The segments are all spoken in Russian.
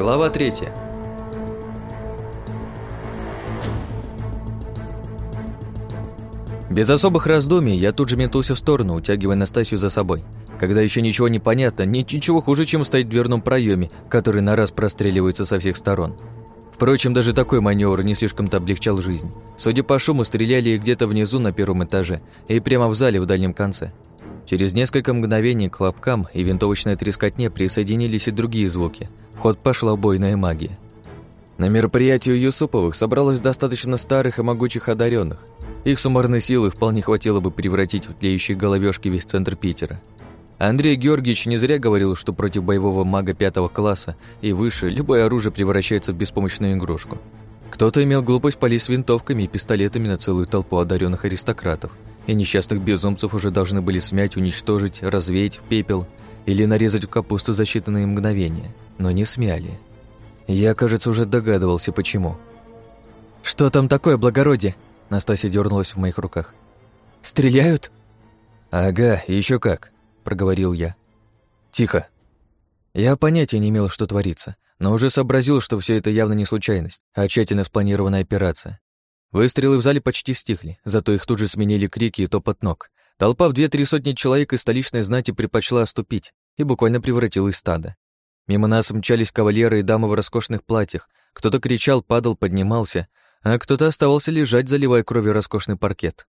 Глава 3. Без особых раздумий я тут же метнулся в сторону, утягивая Настасью за собой. Когда еще ничего не понятно, нет ничего хуже, чем стоять в дверном проеме, который на раз простреливается со всех сторон. Впрочем, даже такой маневр не слишком-то облегчал жизнь. Судя по шуму, стреляли где-то внизу на первом этаже и прямо в зале в дальнем конце. Через несколько мгновений к хлопкам и винтовочной трескотне присоединились и другие звуки. В ход пошла бойная магия. На мероприятии у Юсуповых собралось достаточно старых и могучих одаренных. Их суммарной силы вполне хватило бы превратить в тлеющие головешки весь центр Питера. Андрей Георгиевич не зря говорил, что против боевого мага пятого класса и выше любое оружие превращается в беспомощную игрушку. Кто-то имел глупость полить с винтовками и пистолетами на целую толпу одаренных аристократов, и несчастных безумцев уже должны были смять, уничтожить, развеять в пепел или нарезать в капусту за считанные мгновения, но не смяли. Я, кажется, уже догадывался, почему. «Что там такое, благородие?» Настасья дернулась в моих руках. «Стреляют?» «Ага, еще как», — проговорил я. «Тихо». Я понятия не имел, что творится, но уже сообразил, что все это явно не случайность, а тщательно спланированная операция. Выстрелы в зале почти стихли, зато их тут же сменили крики и топот ног. Толпа в две-три сотни человек из столичной знати предпочла оступить и буквально превратилась в стадо. Мимо нас мчались кавалеры и дамы в роскошных платьях. Кто-то кричал, падал, поднимался, а кто-то оставался лежать, заливая кровью роскошный паркет.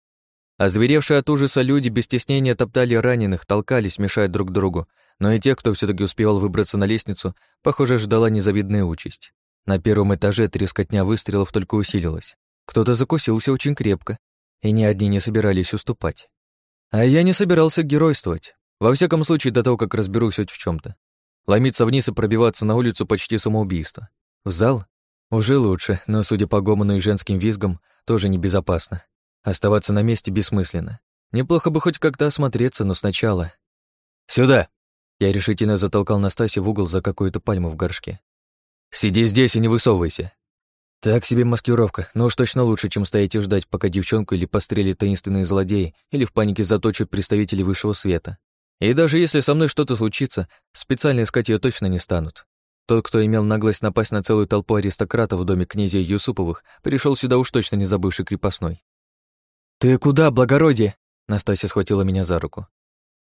Озверевшие от ужаса люди без стеснения топтали раненых, толкались, мешая друг другу, но и тех, кто все таки успевал выбраться на лестницу, похоже, ждала незавидная участь. На первом этаже трескотня выстрелов только усилилась. Кто-то закусился очень крепко, и ни одни не собирались уступать. А я не собирался геройствовать. Во всяком случае, до того, как разберусь хоть в чем то Ломиться вниз и пробиваться на улицу почти самоубийство. В зал? Уже лучше, но, судя по гомону и женским визгам, тоже небезопасно. Оставаться на месте бессмысленно. Неплохо бы хоть как-то осмотреться, но сначала... «Сюда!» Я решительно затолкал Настасью в угол за какую-то пальму в горшке. «Сиди здесь и не высовывайся. Так себе маскировка, но уж точно лучше, чем стоять и ждать, пока девчонку или пострелят таинственные злодеи, или в панике заточат представители высшего света. И даже если со мной что-то случится, специально искать ее точно не станут. Тот, кто имел наглость напасть на целую толпу аристократов в доме князя Юсуповых, пришел сюда уж точно не забывший крепостной. «Ты куда, благородие?» Настасья схватила меня за руку.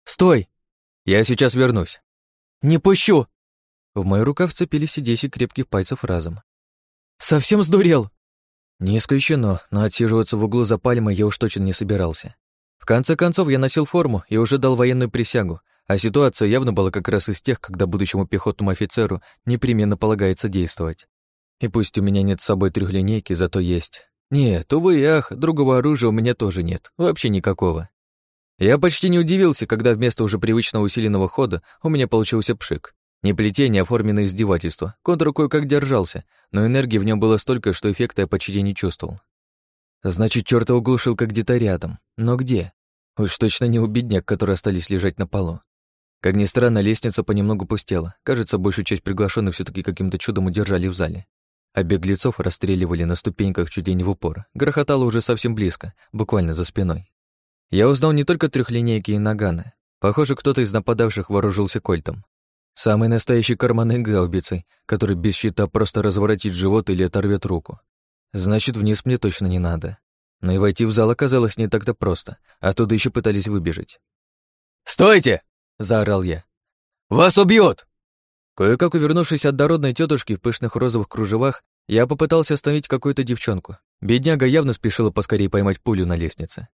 «Стой!» «Я сейчас вернусь». «Не пущу!» В мою рукав вцепились и десять крепких пальцев разом. Совсем сдурел?» Не исключено, но отсиживаться в углу за пальмой я уж точно не собирался. В конце концов, я носил форму и уже дал военную присягу, а ситуация явно была как раз из тех, когда будущему пехотному офицеру непременно полагается действовать. И пусть у меня нет с собой трехлинейки, зато есть. Нет, увы и ах, другого оружия у меня тоже нет, вообще никакого. Я почти не удивился, когда вместо уже привычного усиленного хода у меня получился пшик. Не плетение, а форменное издевательство. Контур кое-как держался, но энергии в нем было столько, что эффекта я почти не чувствовал. Значит, чёртова глушилка где-то рядом. Но где? Уж точно не у бедняк, которые остались лежать на полу. Как ни странно, лестница понемногу пустела. Кажется, большую часть приглашенных все таки каким-то чудом удержали в зале. А беглецов расстреливали на ступеньках чуть ли не в упор. Грохотало уже совсем близко, буквально за спиной. Я узнал не только трехлинейки и наганы. Похоже, кто-то из нападавших вооружился кольтом. Самый настоящий карманной гаубицей, который без щита просто разворотит живот или оторвет руку. Значит, вниз мне точно не надо. Но и войти в зал оказалось не так-то просто, оттуда еще пытались выбежать. «Стойте!» — заорал я. «Вас убьют!» Кое-как увернувшись от дородной тетушки в пышных розовых кружевах, я попытался остановить какую-то девчонку. Бедняга явно спешила поскорее поймать пулю на лестнице.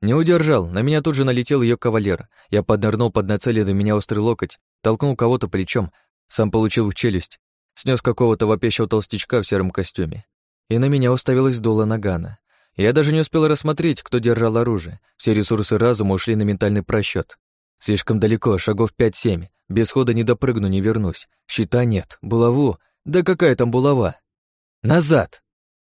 Не удержал, на меня тут же налетел ее кавалер. Я поднырнул под нацеленный меня острый локоть, толкнул кого-то плечом, сам получил в челюсть, снес какого-то вопящего толстячка в сером костюме. И на меня уставилась дуло нагана. Я даже не успел рассмотреть, кто держал оружие. Все ресурсы разума ушли на ментальный просчет. Слишком далеко, шагов 5-7. Без хода не допрыгну, не вернусь. Щита нет. Булаву? Да какая там булава? Назад!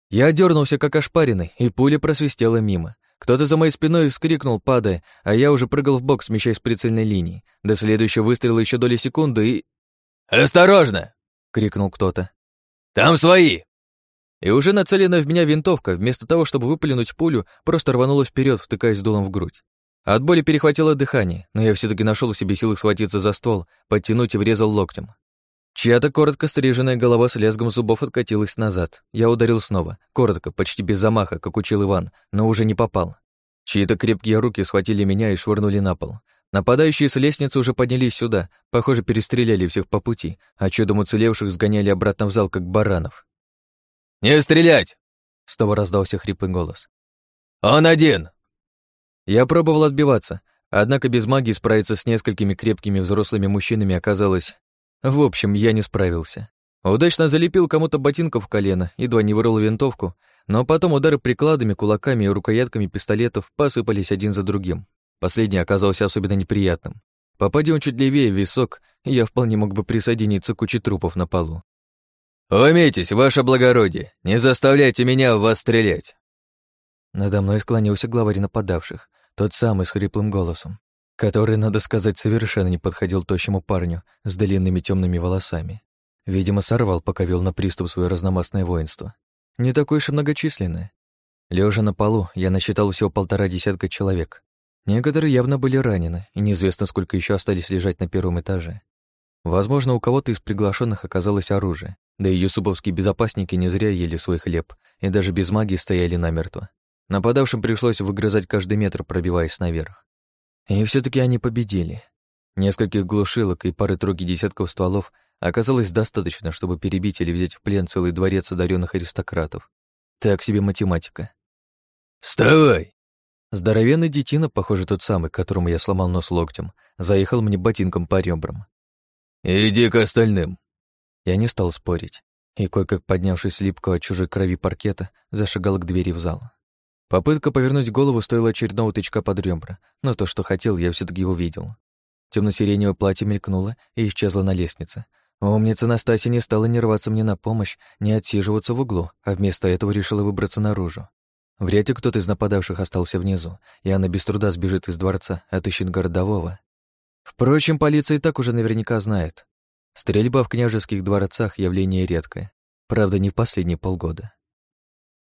Я дернулся как ошпаренный, и пуля просвистела мимо. Кто-то за моей спиной вскрикнул, падая, а я уже прыгал в бок, смещаясь с прицельной линии. До следующего выстрела еще доли секунды и... «Осторожно!» — крикнул кто-то. «Там свои!» И уже нацелена в меня винтовка, вместо того, чтобы выплюнуть пулю, просто рванулась вперед, втыкаясь дулом в грудь. От боли перехватило дыхание, но я все таки нашел в себе силы схватиться за ствол, подтянуть и врезал локтем. Чья-то коротко стриженная голова с лязгом зубов откатилась назад. Я ударил снова, коротко, почти без замаха, как учил Иван, но уже не попал. Чьи-то крепкие руки схватили меня и швырнули на пол. Нападающие с лестницы уже поднялись сюда, похоже, перестреляли всех по пути, а чудом уцелевших сгоняли обратно в зал, как баранов. «Не стрелять!» — снова раздался хриплый голос. «Он один!» Я пробовал отбиваться, однако без магии справиться с несколькими крепкими взрослыми мужчинами оказалось... В общем, я не справился. Удачно залепил кому-то ботинков в колено, едва не вырвал винтовку, но потом удары прикладами, кулаками и рукоятками пистолетов посыпались один за другим. Последний оказался особенно неприятным. Попади он чуть левее в висок, я вполне мог бы присоединиться к куче трупов на полу. «Умейтесь, ваше благородие! Не заставляйте меня в вас стрелять!» Надо мной склонился главарь нападавших, тот самый с хриплым голосом, который, надо сказать, совершенно не подходил тощему парню с длинными темными волосами. Видимо, сорвал, пока вел на приступ свое разномастное воинство. Не такое уж и многочисленное. Лежа на полу, я насчитал всего полтора десятка человек. Некоторые явно были ранены, и неизвестно, сколько еще остались лежать на первом этаже. Возможно, у кого-то из приглашенных оказалось оружие, да и юсуповские безопасники не зря ели свой хлеб, и даже без магии стояли намертво. Нападавшим пришлось выгрызать каждый метр, пробиваясь наверх. И все таки они победили. Нескольких глушилок и пары-тройки десятков стволов оказалось достаточно, чтобы перебить или взять в плен целый дворец одаренных аристократов. Так себе математика. «Вставай!» Здоровенный детина, похоже, тот самый, которому я сломал нос локтем, заехал мне ботинком по ребрам. «Иди к остальным!» Я не стал спорить, и, кое-как поднявшись липкого от чужой крови паркета, зашагал к двери в зал. Попытка повернуть голову стоила очередного тычка под ребра, но то, что хотел, я все таки увидел. Темно-сиреневое платье мелькнуло и исчезло на лестнице. Умница Настасья не стала не рваться мне на помощь, не отсиживаться в углу, а вместо этого решила выбраться наружу. Вряд ли кто-то из нападавших остался внизу, и она без труда сбежит из дворца, отыщет городового. Впрочем, полиция и так уже наверняка знает. Стрельба в княжеских дворцах — явление редкое. Правда, не в последние полгода.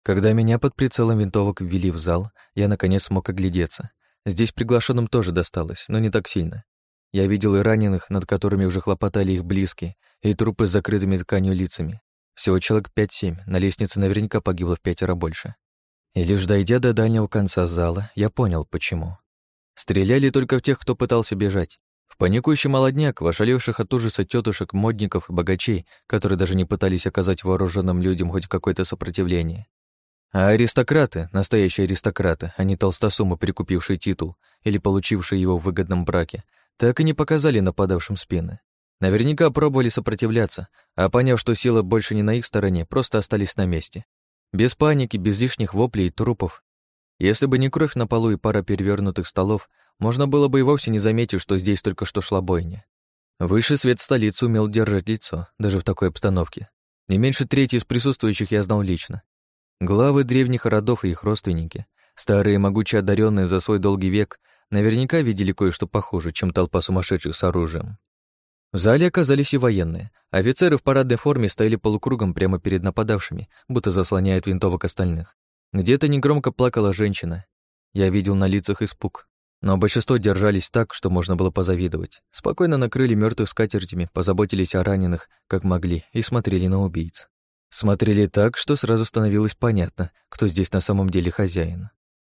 Когда меня под прицелом винтовок ввели в зал, я наконец смог оглядеться. Здесь приглашенным тоже досталось, но не так сильно. Я видел и раненых, над которыми уже хлопотали их близкие, и трупы с закрытыми тканью лицами. Всего человек 5-7, на лестнице наверняка погибло в пятеро больше. И лишь дойдя до дальнего конца зала, я понял, почему. Стреляли только в тех, кто пытался бежать. В паникующий молодняк, в ошалевших от ужаса тетушек, модников и богачей, которые даже не пытались оказать вооруженным людям хоть какое-то сопротивление. А аристократы, настоящие аристократы, а не толстосумы, прикупившие титул или получившие его в выгодном браке, так и не показали нападавшим спины. Наверняка пробовали сопротивляться, а поняв, что сила больше не на их стороне, просто остались на месте. Без паники, без лишних воплей и трупов. Если бы не кровь на полу и пара перевернутых столов, можно было бы и вовсе не заметить, что здесь только что шла бойня. Высший свет столицы умел держать лицо, даже в такой обстановке. Не меньше трети из присутствующих я знал лично. Главы древних родов и их родственники, старые могучие одаренные за свой долгий век, наверняка видели кое-что похуже, чем толпа сумасшедших с оружием. В зале оказались и военные. Офицеры в парадной форме стояли полукругом прямо перед нападавшими, будто заслоняют винтовок остальных. Где-то негромко плакала женщина. Я видел на лицах испуг. Но большинство держались так, что можно было позавидовать. Спокойно накрыли мертвых скатертями, позаботились о раненых, как могли, и смотрели на убийц. Смотрели так, что сразу становилось понятно, кто здесь на самом деле хозяин.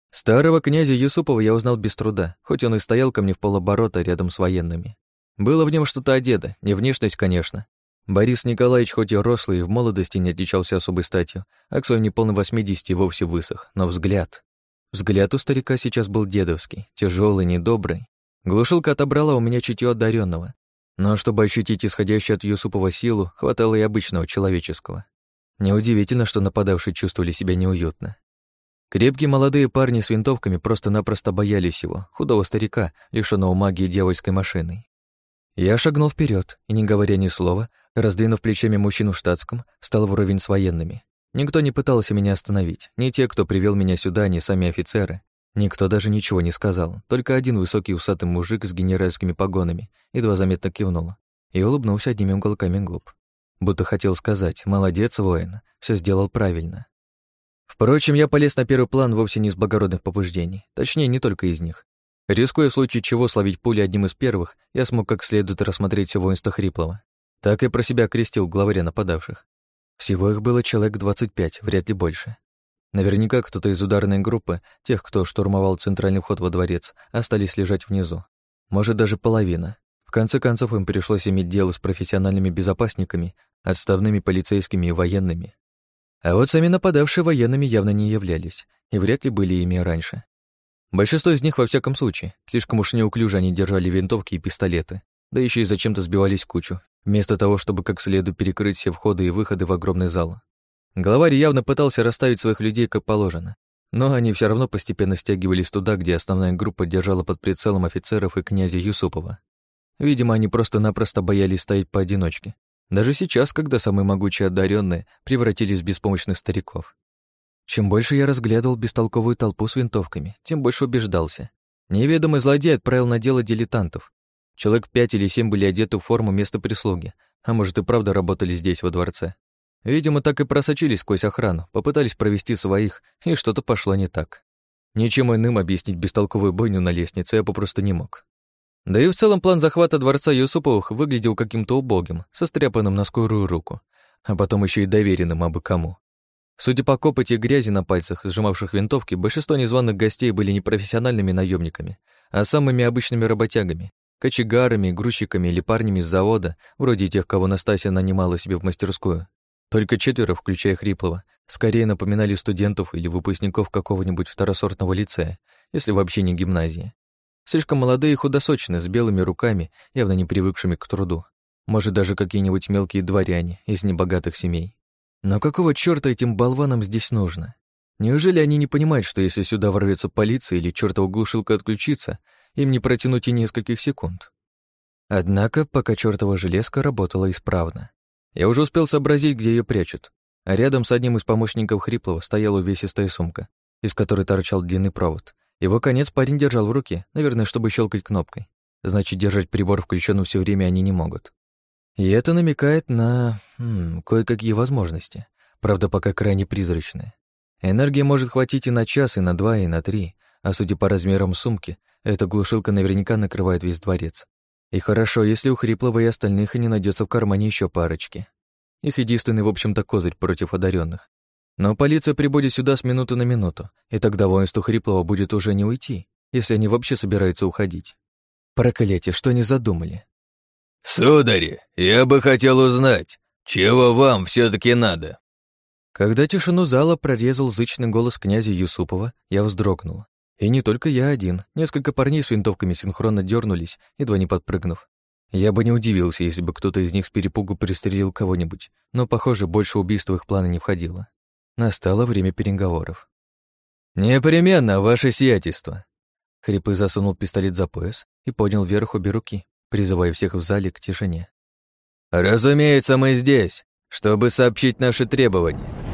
Старого князя Юсупова я узнал без труда, хоть он и стоял ко мне в полоборота рядом с военными. Было в нем что-то одето, не внешность, конечно. Борис Николаевич хоть и рослый, в молодости не отличался особой статью, а к своим неполным восьмидесяти вовсе высох, но взгляд... Взгляд у старика сейчас был дедовский, тяжелый, недобрый. Глушилка отобрала у меня чутье одаренного, но чтобы ощутить исходящую от Юсупова силу, хватало и обычного человеческого. Неудивительно, что нападавшие чувствовали себя неуютно. Крепкие молодые парни с винтовками просто-напросто боялись его, худого старика, лишённого магии дьявольской машиной. Я шагнул вперед и, не говоря ни слова, раздвинув плечами мужчину в штатском, стал вровень с военными. Никто не пытался меня остановить, ни те, кто привел меня сюда, ни сами офицеры. Никто даже ничего не сказал, только один высокий усатый мужик с генеральскими погонами едва заметно кивнул и улыбнулся одними уголками губ. Будто хотел сказать «молодец, воин, все сделал правильно». Впрочем, я полез на первый план вовсе не из благородных побуждений, точнее, не только из них. Рискуя в случае чего словить пули одним из первых, я смог как следует рассмотреть все воинство Хриплова. Так и про себя крестил главаря нападавших. Всего их было человек 25, вряд ли больше. Наверняка кто-то из ударной группы, тех, кто штурмовал центральный вход во дворец, остались лежать внизу. Может, даже половина. В конце концов, им пришлось иметь дело с профессиональными безопасниками, отставными полицейскими и военными. А вот сами нападавшие военными явно не являлись, и вряд ли были ими раньше. Большинство из них, во всяком случае, слишком уж неуклюже они держали винтовки и пистолеты, да еще и зачем-то сбивались кучу, вместо того, чтобы как следует перекрыть все входы и выходы в огромный зал. Главарь явно пытался расставить своих людей как положено, но они все равно постепенно стягивались туда, где основная группа держала под прицелом офицеров и князя Юсупова. Видимо, они просто-напросто боялись стоять поодиночке. Даже сейчас, когда самые могучие одаренные превратились в беспомощных стариков. Чем больше я разглядывал бестолковую толпу с винтовками, тем больше убеждался. Неведомый злодей отправил на дело дилетантов. Человек пять или семь были одеты в форму места прислуги, а может и правда работали здесь, во дворце. Видимо, так и просочились сквозь охрану, попытались провести своих, и что-то пошло не так. Ничем иным объяснить бестолковую бойню на лестнице я попросту не мог. Да и в целом план захвата дворца Юсуповых выглядел каким-то убогим, со стряпанным на скорую руку, а потом еще и доверенным абы кому. Судя по копоти и грязи на пальцах, сжимавших винтовки, большинство незваных гостей были не профессиональными наемниками, а самыми обычными работягами, кочегарами, грузчиками или парнями с завода, вроде тех, кого Настасья нанимала себе в мастерскую. Только четверо, включая Хриплова, скорее напоминали студентов или выпускников какого-нибудь второсортного лицея, если вообще не гимназии. Слишком молодые и худосочные, с белыми руками, явно не привыкшими к труду. Может, даже какие-нибудь мелкие дворяне из небогатых семей. Но какого чёрта этим болванам здесь нужно? Неужели они не понимают, что если сюда ворвется полиция или чёртова глушилка отключится, им не протянуть и нескольких секунд? Однако, пока чёртова железка работала исправно. Я уже успел сообразить, где её прячут. А рядом с одним из помощников Хриплова стояла увесистая сумка, из которой торчал длинный провод. Его конец парень держал в руке, наверное, чтобы щелкать кнопкой. Значит, держать прибор включенным все время они не могут. И это намекает на м, кое-какие возможности, правда, пока крайне призрачные. Энергии может хватить и на час, и на два, и на три, а судя по размерам сумки, эта глушилка наверняка накрывает весь дворец. И хорошо, если у Хриплова и остальных и не найдется в кармане еще парочки. Их единственный, в общем-то, козырь против одаренных. Но полиция прибудет сюда с минуты на минуту, и тогда воинству Хриплова будет уже не уйти, если они вообще собираются уходить. Проклятие, что они задумали? «Судари, я бы хотел узнать, чего вам все таки надо?» Когда тишину зала прорезал зычный голос князя Юсупова, я вздрогнул. И не только я один, несколько парней с винтовками синхронно дернулись, едва не подпрыгнув. Я бы не удивился, если бы кто-то из них с перепугу пристрелил кого-нибудь, но, похоже, больше убийств в их планы не входило. Настало время переговоров. «Непременно, ваше сиятельство!» Хриплый засунул пистолет за пояс и поднял вверх обе руки, призывая всех в зале к тишине. «Разумеется, мы здесь, чтобы сообщить наши требования.